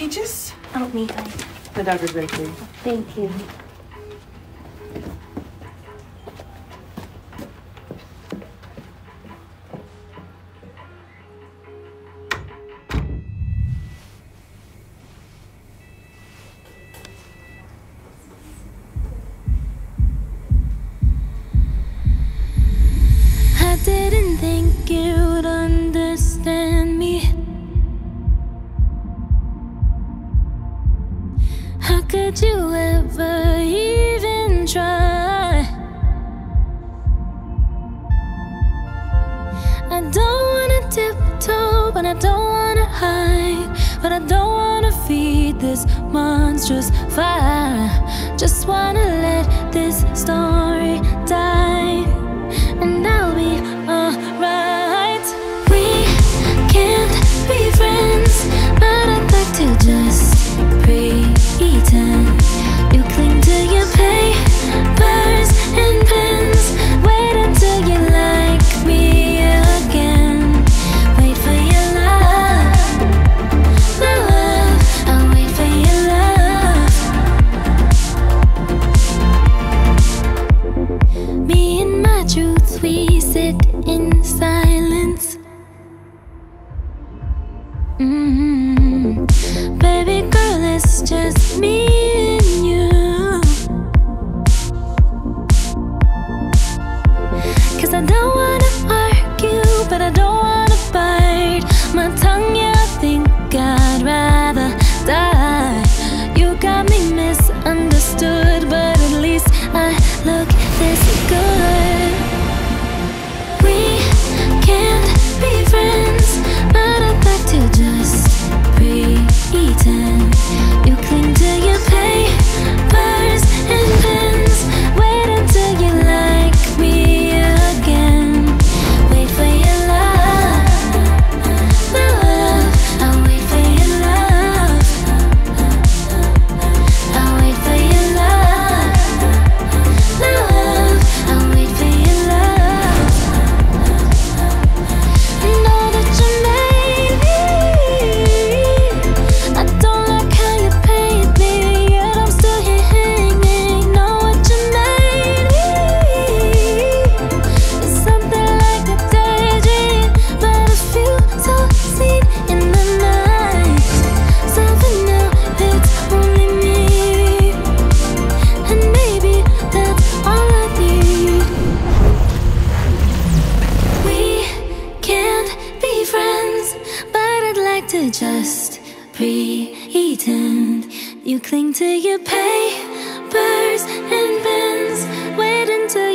He Help me. don't. The dog is for you. Thank you. I didn't think you'd understand me How could you ever even try? I don't wanna tiptoe, but I don't wanna hide. But I don't wanna feed this monstrous fire. Just wanna let this story die. sit in silence. Mm -hmm. Baby girl, it's just me. You cling to your papers and pens, waiting to